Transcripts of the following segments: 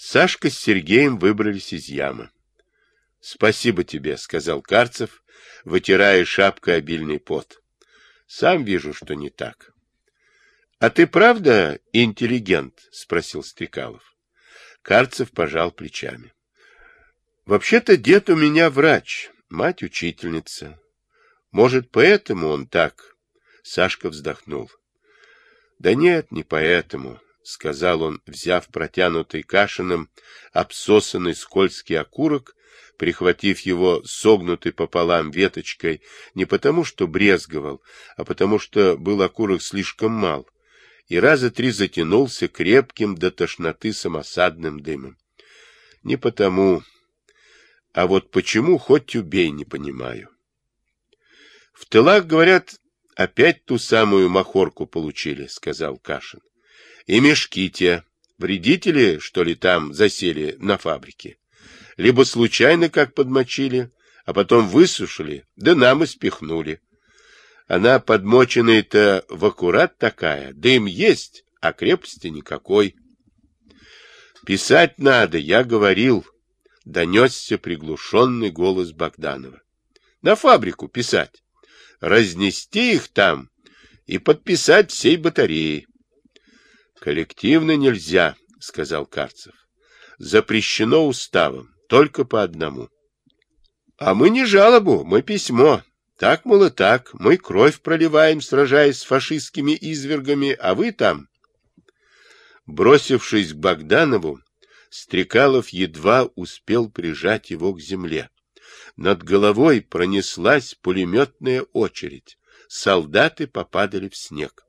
Сашка с Сергеем выбрались из ямы. — Спасибо тебе, — сказал Карцев, вытирая шапкой обильный пот. — Сам вижу, что не так. — А ты правда интеллигент? — спросил Стрекалов. Карцев пожал плечами. — Вообще-то дед у меня врач, мать учительница. Может, поэтому он так? Сашка вздохнул. — Да нет, не поэтому. — сказал он, взяв протянутый Кашиным обсосанный скользкий окурок, прихватив его согнутой пополам веточкой, не потому что брезговал, а потому что был окурок слишком мал, и раза три затянулся крепким до тошноты самосадным дымом. Не потому, а вот почему, хоть убей, не понимаю. В тылах, говорят, опять ту самую махорку получили, — сказал Кашин. И мешки те. Вредители, что ли, там засели на фабрике? Либо случайно как подмочили, а потом высушили, да нам и спихнули. Она подмоченная-то в аккурат такая, дым есть, а крепости никакой. Писать надо, я говорил, донесся приглушенный голос Богданова. На фабрику писать, разнести их там и подписать всей батареей. Коллективно нельзя, сказал Карцев. Запрещено уставом, только по одному. А мы не жалобу, мы письмо. Так, мол, и так. Мы кровь проливаем, сражаясь с фашистскими извергами, а вы там... Бросившись к Богданову, Стрекалов едва успел прижать его к земле. Над головой пронеслась пулеметная очередь. Солдаты попадали в снег.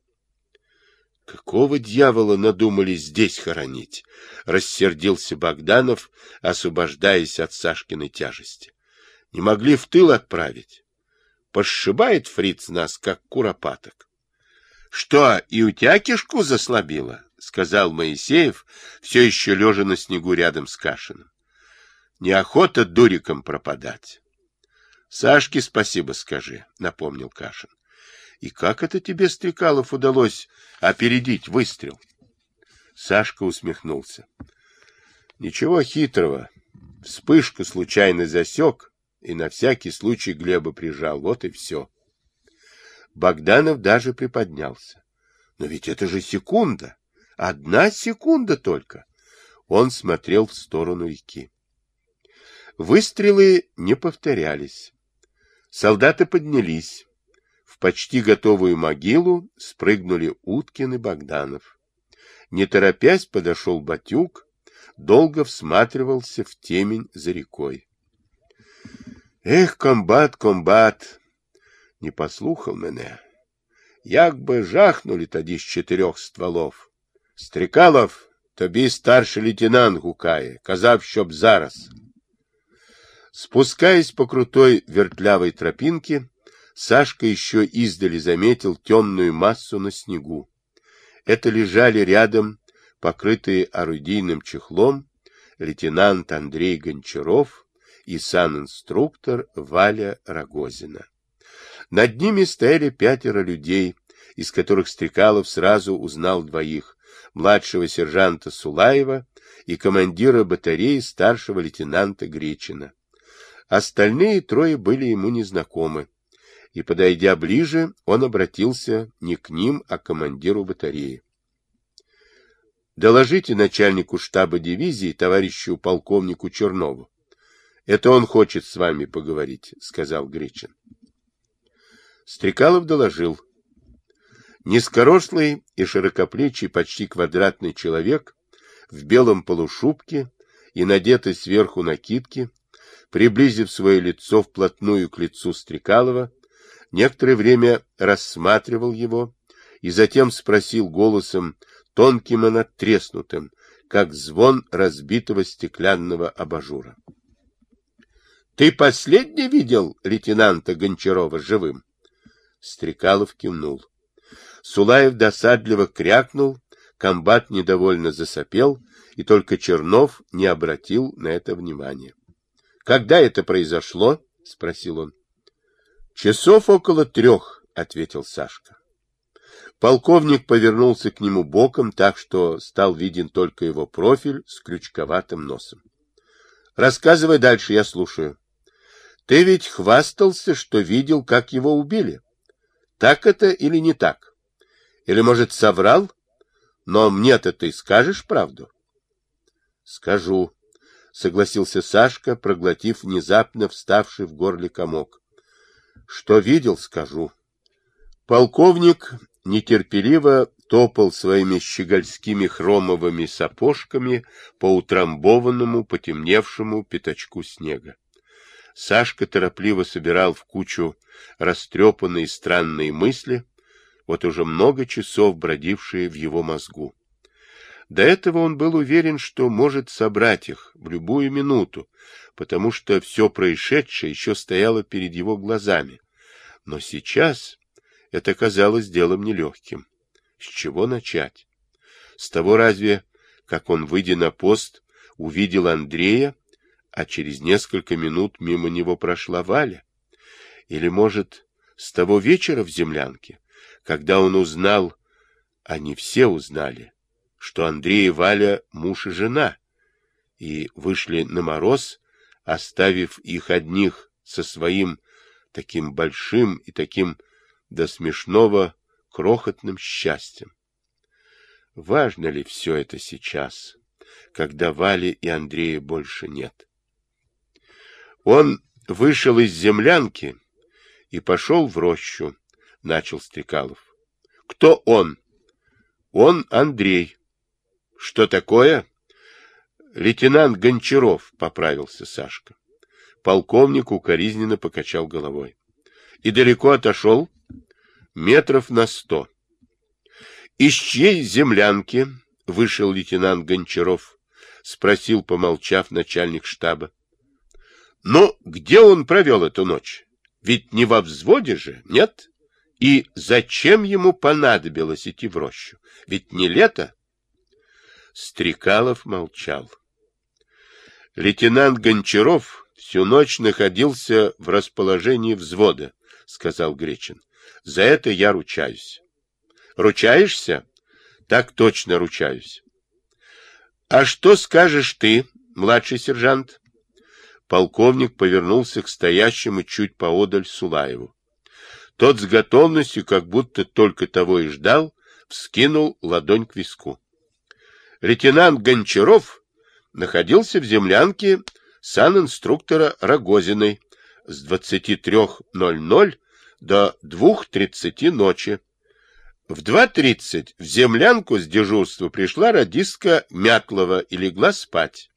Какого дьявола надумали здесь хоронить? Рассердился Богданов, освобождаясь от Сашкиной тяжести. Не могли в тыл отправить. Пошибает фриц нас, как куропаток. Что, и у тебя кишку заслабило? Сказал Моисеев, все еще лежа на снегу рядом с Кашиным. Неохота дуриком пропадать. Сашке спасибо скажи, напомнил Кашин. И как это тебе, Стрекалов, удалось опередить выстрел? Сашка усмехнулся. Ничего хитрого. Вспышку случайно засек и на всякий случай Глеба прижал. Вот и все. Богданов даже приподнялся. Но ведь это же секунда. Одна секунда только. Он смотрел в сторону реки. Выстрелы не повторялись. Солдаты поднялись почти готовую могилу спрыгнули Уткин и Богданов. Не торопясь подошел Батюк, долго всматривался в темень за рекой. Эх, комбат, комбат, не послухав мене. Як би жахнули тоді з чотирьох стволов. Стрикалов, тобі старший лейтенант гукає, казав, щоб зараз. Спускаясь по крутой вертлявой тропинке, Сашка еще издали заметил темную массу на снегу. Это лежали рядом, покрытые орудийным чехлом, лейтенант Андрей Гончаров и санинструктор Валя Рогозина. Над ними стояли пятеро людей, из которых Стрекалов сразу узнал двоих, младшего сержанта Сулаева и командира батареи старшего лейтенанта Гречина. Остальные трое были ему незнакомы и, подойдя ближе, он обратился не к ним, а к командиру батареи. «Доложите начальнику штаба дивизии, товарищу полковнику Чернову. Это он хочет с вами поговорить», — сказал Гречин. Стрекалов доложил. Низкорослый и широкоплечий, почти квадратный человек в белом полушубке и надетой сверху накидке, приблизив свое лицо вплотную к лицу Стрекалова, некоторое время рассматривал его и затем спросил голосом, тонким и надтреснутым, как звон разбитого стеклянного абажура. — Ты последний видел лейтенанта Гончарова живым? Стрекалов кивнул. Сулаев досадливо крякнул, комбат недовольно засопел, и только Чернов не обратил на это внимания. — Когда это произошло? — спросил он. Часов около трех, — ответил Сашка. Полковник повернулся к нему боком, так что стал виден только его профиль с крючковатым носом. — Рассказывай дальше, я слушаю. — Ты ведь хвастался, что видел, как его убили. Так это или не так? Или, может, соврал? Но мне-то ты скажешь правду? — Скажу, — согласился Сашка, проглотив внезапно вставший в горле комок. — Что видел, скажу. Полковник нетерпеливо топал своими щегольскими хромовыми сапожками по утрамбованному, потемневшему пятачку снега. Сашка торопливо собирал в кучу растрепанные странные мысли, вот уже много часов бродившие в его мозгу. До этого он был уверен, что может собрать их в любую минуту, потому что все происшедшее еще стояло перед его глазами. Но сейчас это казалось делом нелегким. С чего начать? С того разве, как он, выйдя на пост, увидел Андрея, а через несколько минут мимо него прошла Валя? Или, может, с того вечера в землянке, когда он узнал, они все узнали, что Андрей и Валя муж и жена, и вышли на мороз, оставив их одних со своим таким большим и таким до смешного крохотным счастьем. Важно ли все это сейчас, когда Вали и Андрея больше нет? Он вышел из землянки и пошел в рощу, — начал Стрекалов. — Кто он? — Он Андрей. — Что такое? — Лейтенант Гончаров, — поправился Сашка. Полковник укоризненно покачал головой. — И далеко отошел? — метров на сто. Из чьей землянки вышел лейтенант Гончаров? Спросил, помолчав, начальник штаба. Но где он провел эту ночь? Ведь не во взводе же, нет? И зачем ему понадобилось идти в рощу? Ведь не лето? Стрекалов молчал. Лейтенант Гончаров всю ночь находился в расположении взвода, сказал Гречин. За это я ручаюсь. Ручаешься? Так точно ручаюсь. А что скажешь ты, младший сержант? Полковник повернулся к стоящему чуть поодаль Сулаеву. Тот с готовностью, как будто только того и ждал, вскинул ладонь к виску. Лейтенант Гончаров находился в землянке санинструктора Рогозиной с 23.00 до двух тридцати ночи. В два тридцать в землянку с дежурства пришла радистка Мятлова и легла спать.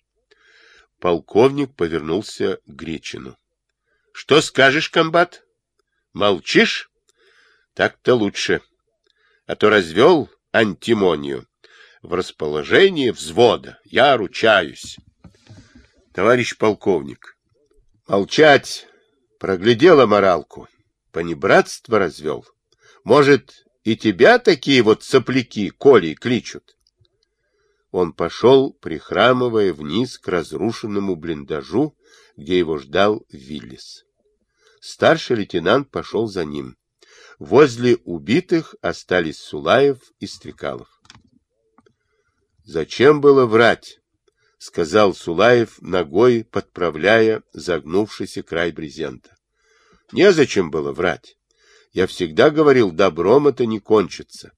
Полковник повернулся к Гречину. — Что скажешь, комбат? Молчишь? Так-то лучше. А то развел антимонию. В расположении взвода. Я ручаюсь. Товарищ полковник. Молчать. Проглядела моралку понебратство развел. Может, и тебя такие вот сопляки Коли кличут? Он пошел, прихрамывая вниз к разрушенному блиндажу, где его ждал Виллис. Старший лейтенант пошел за ним. Возле убитых остались Сулаев и Стрекалов. «Зачем было врать?» — сказал Сулаев, ногой подправляя загнувшийся край брезента. Незачем было врать. Я всегда говорил, добром это не кончится.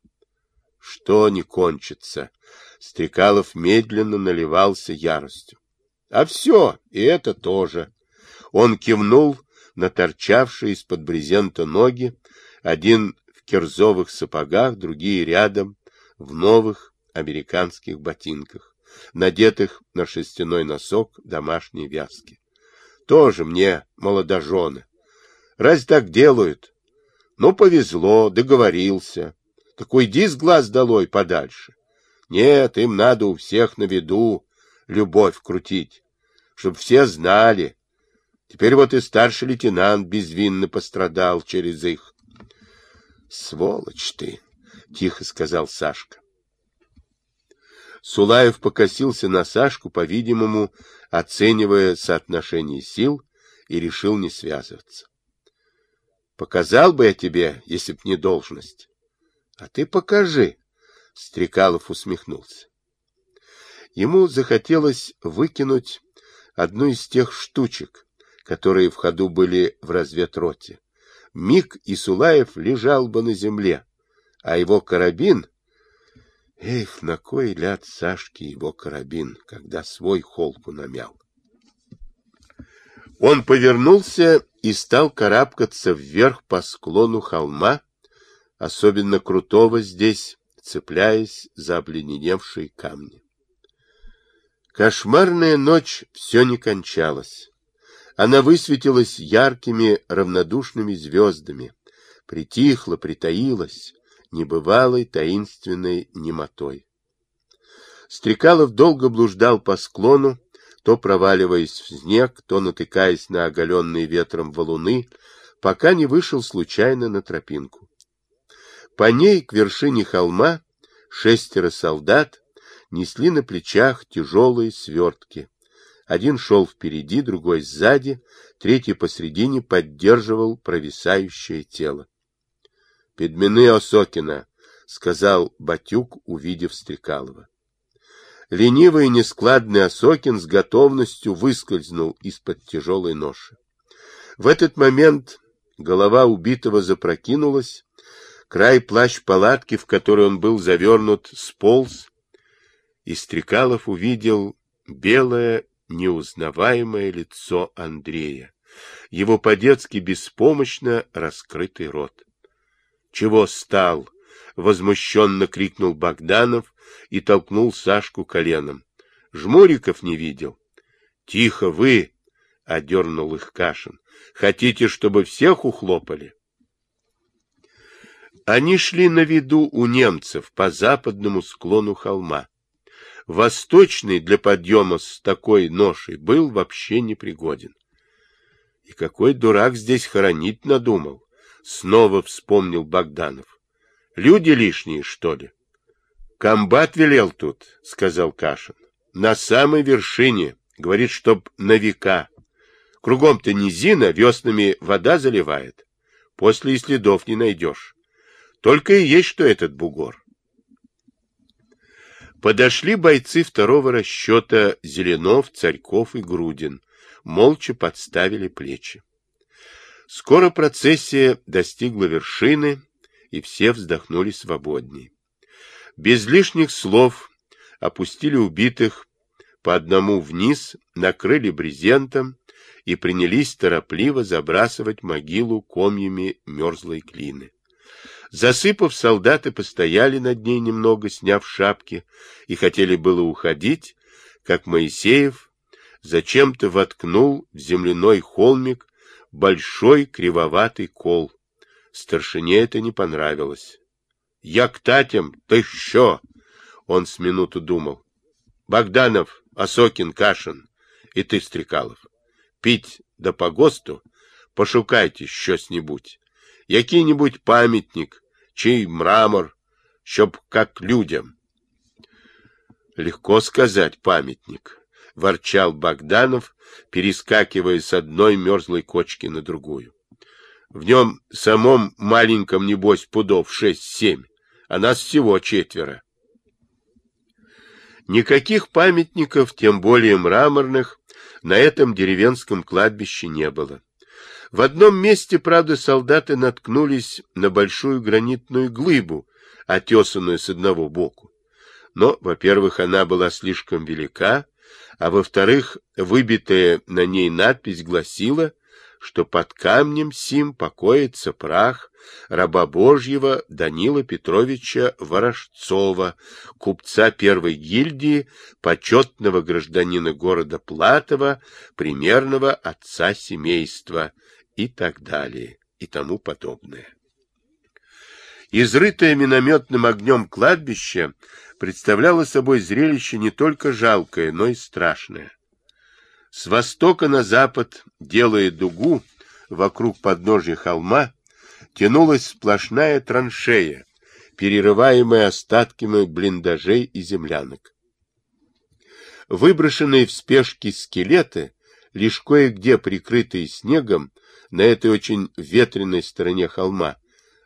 Что не кончится? Стрекалов медленно наливался яростью. А все, и это тоже. Он кивнул на торчавшие из-под брезента ноги, один в кирзовых сапогах, другие рядом, в новых американских ботинках, надетых на шерстяной носок домашней вязки. Тоже мне молодожены. Разве так делают? Ну, повезло, договорился. Так уйди с глаз долой подальше. Нет, им надо у всех на виду любовь крутить, чтоб все знали. Теперь вот и старший лейтенант безвинно пострадал через их. — Сволочь ты! — тихо сказал Сашка. Сулаев покосился на Сашку, по-видимому, оценивая соотношение сил, и решил не связываться. Показал бы я тебе, если б не должность. — А ты покажи, — Стрекалов усмехнулся. Ему захотелось выкинуть одну из тех штучек, которые в ходу были в разведроте. Миг Исулаев лежал бы на земле, а его карабин... Эх, на кой ляд Сашке его карабин, когда свой холку намял. Он повернулся и стал карабкаться вверх по склону холма, особенно крутого здесь, цепляясь за обледеневшие камни. Кошмарная ночь все не кончалась. Она высветилась яркими равнодушными звездами, притихла, притаилась, небывалой таинственной немотой. Стрекалов долго блуждал по склону, то проваливаясь в снег, то натыкаясь на оголенные ветром валуны, пока не вышел случайно на тропинку. По ней к вершине холма шестеро солдат несли на плечах тяжелые свертки. Один шел впереди, другой сзади, третий посредине поддерживал провисающее тело. — Педмены Осокина, — сказал Батюк, увидев Стрекалова. Ленивый и нескладный Осокин с готовностью выскользнул из-под тяжелой ноши. В этот момент голова убитого запрокинулась, край плащ-палатки, в который он был завернут, сполз, и Стрекалов увидел белое неузнаваемое лицо Андрея, его по-детски беспомощно раскрытый рот. — Чего стал? — возмущенно крикнул Богданов и толкнул Сашку коленом. — Жмуриков не видел. — Тихо вы! — одернул их Кашин. — Хотите, чтобы всех ухлопали? Они шли на виду у немцев по западному склону холма. Восточный для подъема с такой ношей был вообще непригоден. И какой дурак здесь хоронить надумал? Снова вспомнил Богданов. Люди лишние, что ли? Комбат велел тут, сказал Кашин. На самой вершине, говорит, чтоб на века. Кругом-то низина, веснами вода заливает. После и следов не найдешь. Только и есть, что этот бугор. Подошли бойцы второго расчета Зеленов, Царьков и Грудин. Молча подставили плечи. Скоро процессия достигла вершины, и все вздохнули свободней. Без лишних слов опустили убитых по одному вниз, накрыли брезентом и принялись торопливо забрасывать могилу комьями мерзлой клины. Засыпав, солдаты постояли над ней немного, сняв шапки, и хотели было уходить, как Моисеев зачем-то воткнул в земляной холмик большой кривоватый кол. Старшине это не понравилось. — Як татям, ты що? — он с минуту думал. — Богданов, Осокин, Кашин и ты, Стрекалов. Пить да по ГОСТу пошукайте что-нибудь. Який-нибудь памятник, чий мрамор, щоб как людям. Легко сказать памятник, ворчал Богданов, перескакивая с одной мерзлой кочки на другую. В нем самом маленьком, небось, пудов шесть-семь, а нас всего четверо. Никаких памятников, тем более мраморных, на этом деревенском кладбище не было. В одном месте, правда, солдаты наткнулись на большую гранитную глыбу, отесанную с одного боку. Но, во-первых, она была слишком велика, а во-вторых, выбитая на ней надпись гласила, что под камнем сим покоится прах раба Божьего Данила Петровича Ворожцова, купца первой гильдии, почетного гражданина города Платова, примерного отца семейства, и так далее, и тому подобное. Изрытое минометным огнем кладбище представляло собой зрелище не только жалкое, но и страшное. С востока на запад, делая дугу вокруг подножья холма, тянулась сплошная траншея, перерываемая остатками блиндажей и землянок. Выброшенные в спешке скелеты, лишь кое-где прикрытые снегом, на этой очень ветреной стороне холма,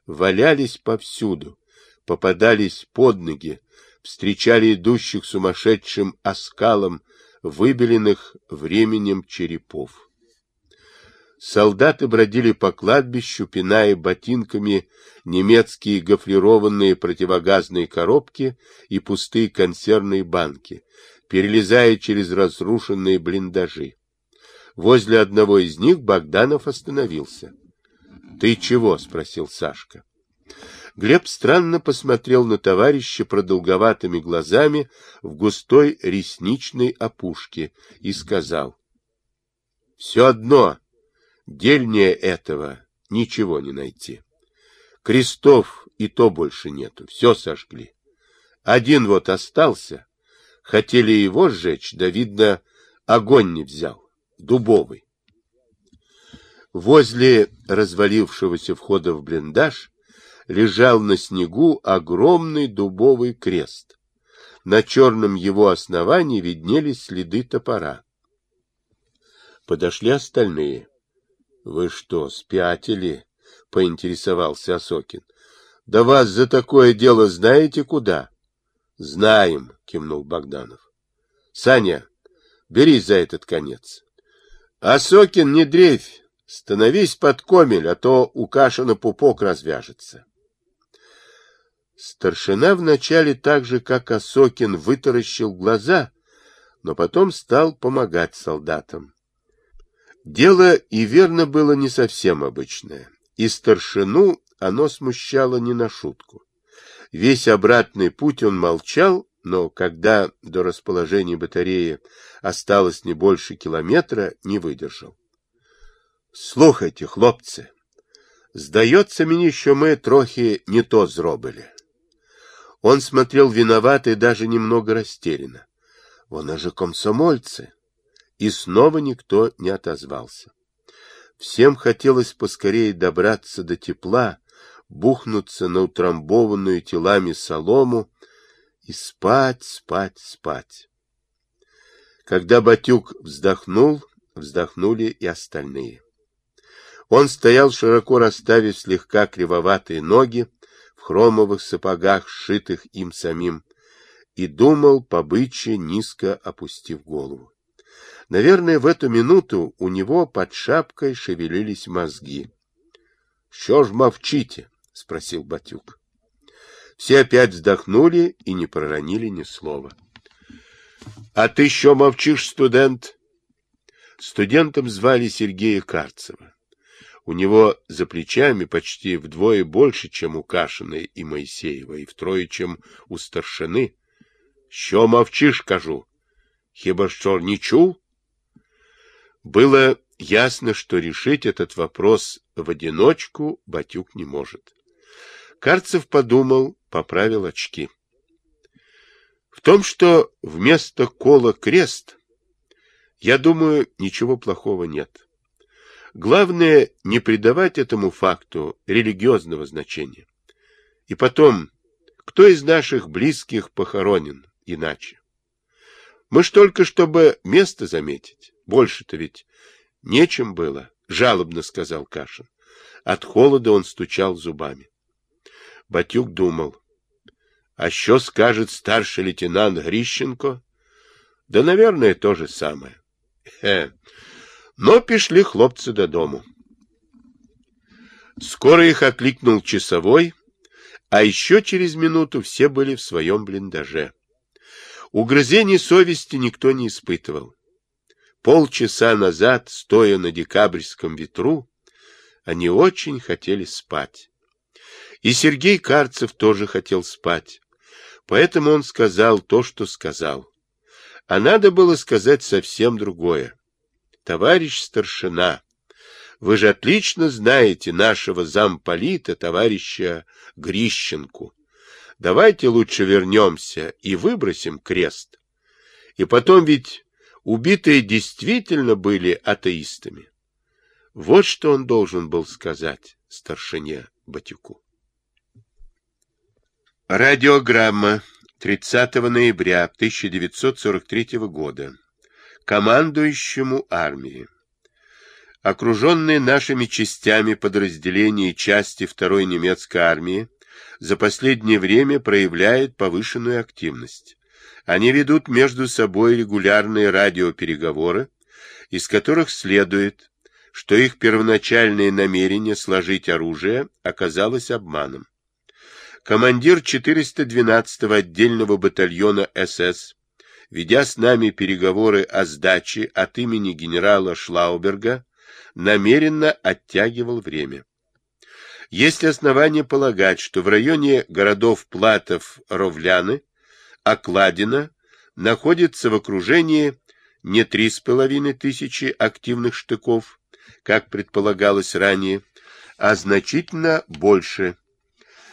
валялись повсюду, попадались под ноги, встречали идущих сумасшедшим оскалом выбеленных временем черепов. Солдаты бродили по кладбищу, пиная ботинками немецкие гофрированные противогазные коробки и пустые консервные банки, перелезая через разрушенные блиндажи. Возле одного из них Богданов остановился. — Ты чего? — спросил Сашка. Глеб странно посмотрел на товарища продолговатыми глазами в густой ресничной опушке и сказал. — Все одно, дельнее этого ничего не найти. Крестов и то больше нету, все сожгли. Один вот остался, хотели его сжечь, да, видно, огонь не взял, дубовый. Возле развалившегося входа в блиндаж лежал на снегу огромный дубовый крест. На черном его основании виднелись следы топора. Подошли остальные. — Вы что, спятили? — поинтересовался Осокин. — Да вас за такое дело знаете куда? — Знаем, — кивнул Богданов. — Саня, бери за этот конец. — Осокин, не дрейфь, становись под комель, а то у Кашина пупок развяжется. Старшина вначале так же, как Осокин, вытаращил глаза, но потом стал помогать солдатам. Дело и верно было не совсем обычное, и старшину оно смущало не на шутку. Весь обратный путь он молчал, но когда до расположения батареи осталось не больше километра, не выдержал. — Слухайте, хлопцы, здається мені, що ми трохи не то зробили. Он смотрел виновато и даже немного растерянно. Вон же комсомольцы. И снова никто не отозвался. Всем хотелось поскорее добраться до тепла, бухнуться на утрамбованную телами солому и спать, спать, спать. Когда Батюк вздохнул, вздохнули и остальные. Он стоял, широко расставив слегка кривоватые ноги, хромовых сапогах, сшитых им самим, и думал, побыче, низко опустив голову. Наверное, в эту минуту у него под шапкой шевелились мозги. — Что ж мовчите? — спросил Батюк. Все опять вздохнули и не проронили ни слова. — А ты что мовчишь, студент? Студентом звали Сергея Карцева. У него за плечами почти вдвое больше, чем у Кашиной и Моисеева, и втрое, чем у старшины. — Що мовчиш, кажу? Хіба що не чул? Было ясно, что решить этот вопрос в одиночку Батюк не может. Карцев подумал, поправил очки. В том, что вместо кола крест, я думаю, ничего плохого нет. Главное не придавать этому факту религиозного значения. И потом, кто из наших близких похоронен иначе? Мы ж только чтобы место заметить. Больше-то ведь нечем было, жалобно сказал Кашин. От холода он стучал зубами. Батюк думал, а что скажет старший лейтенант Грищенко? Да, наверное, то же самое. Хе, но пішли хлопцы додому. Скоро их окликнул часовой, а еще через минуту все были в своем блиндаже. Угрызений совести никто не испытывал. Полчаса назад, стоя на декабрьском ветру, они очень хотели спать. И Сергей Карцев тоже хотел спать. Поэтому он сказал то, что сказал. А надо было сказать совсем другое. Товарищ старшина, вы же отлично знаете нашего замполита, товарища Грищенку. Давайте лучше вернемся и выбросим крест. И потом ведь убитые действительно были атеистами. Вот что он должен был сказать старшине Батюку. Радиограмма 30 ноября 1943 года командующему армии. Окруженные нашими частями подразделения и части второй немецкой армии за последнее время проявляет повышенную активность. Они ведут между собой регулярные радиопереговоры, из которых следует, что их первоначальное намерение сложить оружие оказалось обманом. Командир 412-го отдельного батальона СС, ведя с нами переговоры о сдаче от имени генерала Шлауберга, намеренно оттягивал время. Есть основания полагать, что в районе городов Платов-Ровляны Окладина находится в окружении не три с половиной тысячи активных штыков, как предполагалось ранее, а значительно больше.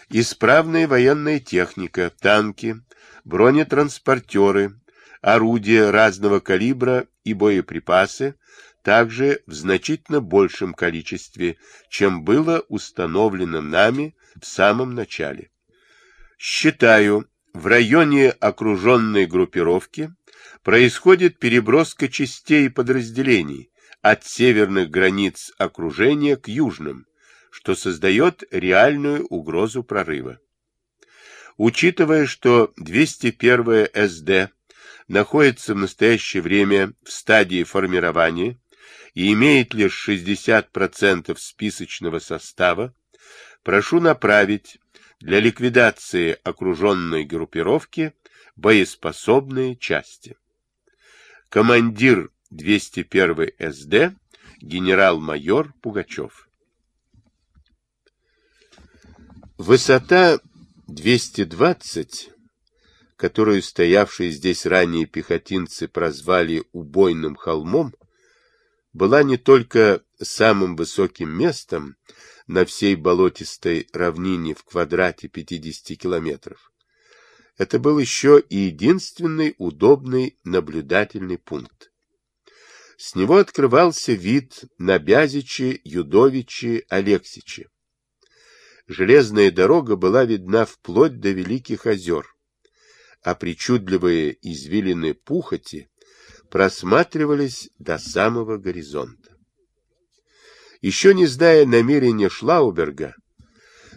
Исправная военная техника, танки, бронетранспортеры, орудия разного калибра и боеприпасы также в значительно большем количестве, чем было установлено нами в самом начале. Считаю, в районе окруженной группировки происходит переброска частей и подразделений от северных границ окружения к южным, что создает реальную угрозу прорыва. Учитывая, что 201 СД находится в настоящее время в стадии формирования и имеет лишь 60% списочного состава, прошу направить для ликвидации окруженной группировки боеспособные части. Командир 201 СД генерал-майор Пугачев. Высота 220, которую стоявшие здесь ранее пехотинцы прозвали убойным холмом, была не только самым высоким местом на всей болотистой равнине в квадрате 50 километров. Это был еще и единственный удобный наблюдательный пункт. С него открывался вид на Бязичи, Юдовичи, Алексичи. Железная дорога была видна вплоть до Великих озер, а причудливые извилины пухоти просматривались до самого горизонта. Еще не зная намерения Шлауберга,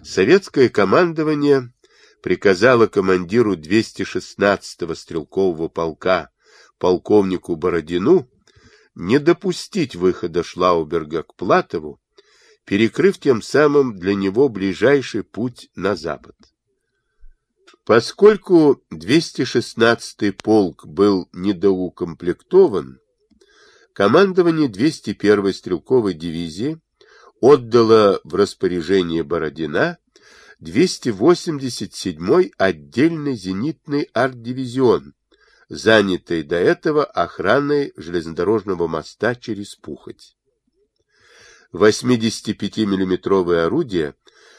советское командование приказало командиру 216-го стрелкового полка полковнику Бородину не допустить выхода Шлауберга к Платову, перекрыв тем самым для него ближайший путь на запад. Поскольку 216-й полк был недоукомплектован, командование 201-й стрелковой дивизии отдало в распоряжение Бородина 287-й отдельный зенитный арт-дивизион, занятый до этого охраной железнодорожного моста через Пухоть. 85 миллиметровые орудия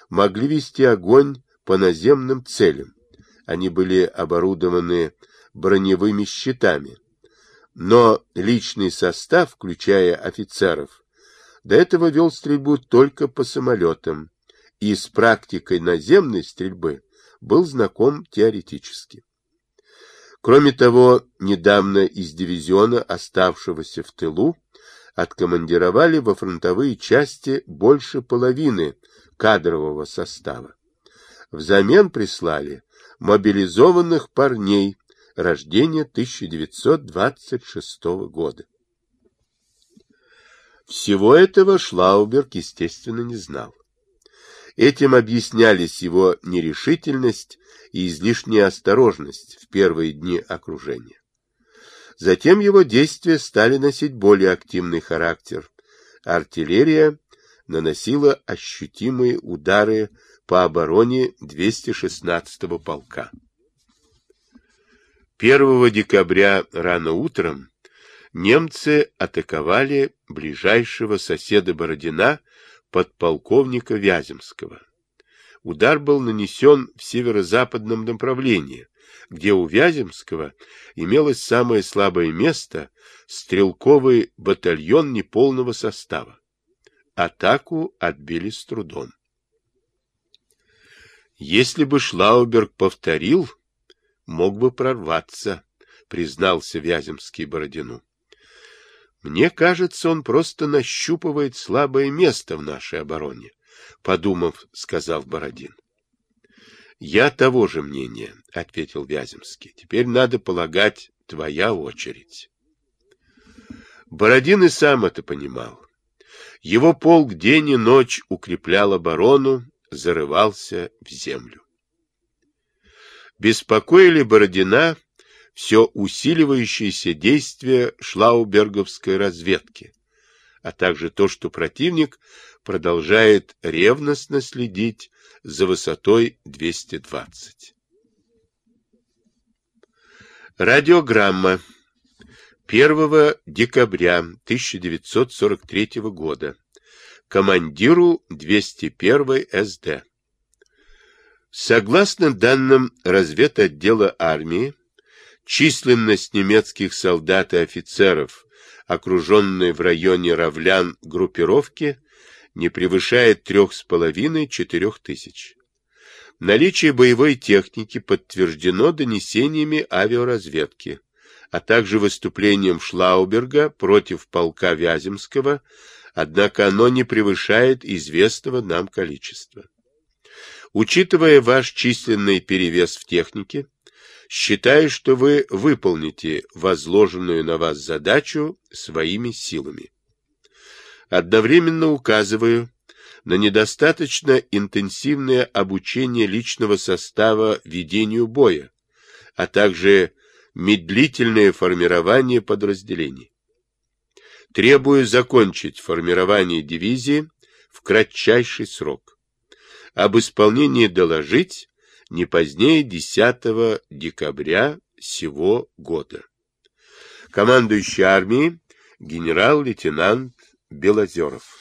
могли вести огонь по наземным целям, они были оборудованы броневыми щитами. Но личный состав, включая офицеров, до этого вел стрельбу только по самолетам, и с практикой наземной стрельбы был знаком теоретически. Кроме того, недавно из дивизиона, оставшегося в тылу, откомандировали во фронтовые части больше половины кадрового состава. Взамен прислали мобилизованных парней рождения 1926 года. Всего этого Шлауберг, естественно, не знал. Этим объяснялись его нерешительность и излишняя осторожность в первые дни окружения. Затем его действия стали носить более активный характер. Артиллерия наносила ощутимые удары по обороне 216-го полка. 1 декабря рано утром немцы атаковали ближайшего соседа Бородина, подполковника Вяземского. Удар был нанесен в северо-западном направлении, где у Вяземского имелось самое слабое место — стрелковый батальон неполного состава. Атаку отбили с трудом. Если бы Шлауберг повторил, мог бы прорваться, признался Вяземский Бородину. Мне кажется, он просто нащупывает слабое место в нашей обороне, подумав, сказал Бородин. Я того же мнения, — ответил Вяземский. Теперь надо полагать, твоя очередь. Бородин и сам это понимал. Его полк день и ночь укреплял оборону, зарывался в землю. Беспокоили Бородина все усиливающееся действие шлауберговской разведки, а также то, что противник продолжает ревностно следить за высотой 220. Радиограмма 1 декабря 1943 года командиру 201 СД. Согласно данным разведотдела армии, численность немецких солдат и офицеров, окруженной в районе Равлян группировки, не превышает трех с половиной-четырех тысяч. Наличие боевой техники подтверждено донесениями авиаразведки, а также выступлением Шлауберга против полка Вяземского, однако оно не превышает известного нам количества. Учитывая ваш численный перевес в технике, считаю, что вы выполните возложенную на вас задачу своими силами. Одновременно указываю на недостаточно интенсивное обучение личного состава ведению боя, а также медлительное формирование подразделений. Требую закончить формирование дивизии в кратчайший срок. Об исполнении доложить не позднее 10 декабря сего года. Командующий армией генерал-лейтенант Белозеров